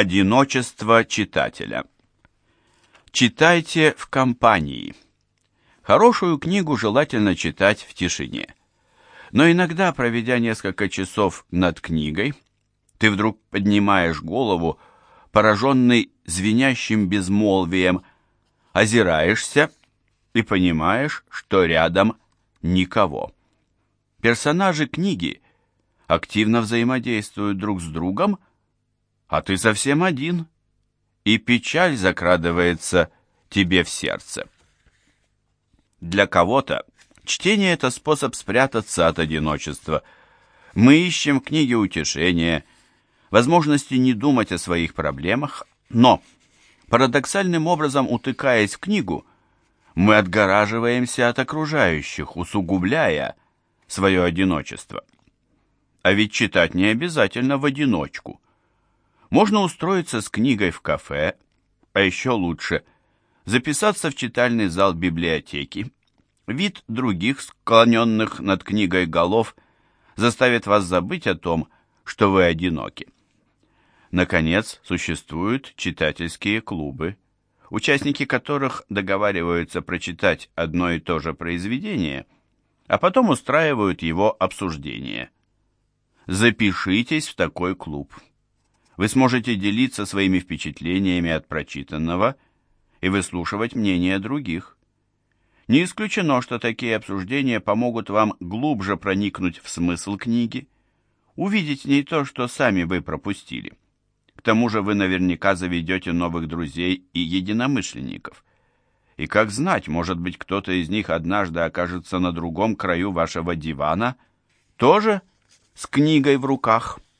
Одиночество читателя. Читайте в компании. Хорошую книгу желательно читать в тишине. Но иногда, проведя несколько часов над книгой, ты вдруг поднимаешь голову, пораженный звенящим безмолвием, озираешься и понимаешь, что рядом никого. Персонажи книги активно взаимодействуют друг с другом, а ты совсем один, и печаль закрадывается тебе в сердце. Для кого-то чтение – это способ спрятаться от одиночества. Мы ищем книги утешения, возможности не думать о своих проблемах, но, парадоксальным образом утыкаясь в книгу, мы отгораживаемся от окружающих, усугубляя свое одиночество. А ведь читать не обязательно в одиночку – можно устроиться с книгой в кафе, а еще лучше записаться в читальный зал библиотеки. Вид других склоненных над книгой голов заставит вас забыть о том, что вы одиноки. Наконец, существуют читательские клубы, участники которых договариваются прочитать одно и то же произведение, а потом устраивают его обсуждение. Запишитесь в такой клуб. Вы сможете делиться своими впечатлениями от прочитанного и выслушивать мнения других. Не исключено, что такие обсуждения помогут вам глубже проникнуть в смысл книги, увидеть в ней то, что сами вы пропустили. К тому же вы наверняка заведете новых друзей и единомышленников. И как знать, может быть, кто-то из них однажды окажется на другом краю вашего дивана, тоже с книгой в руках.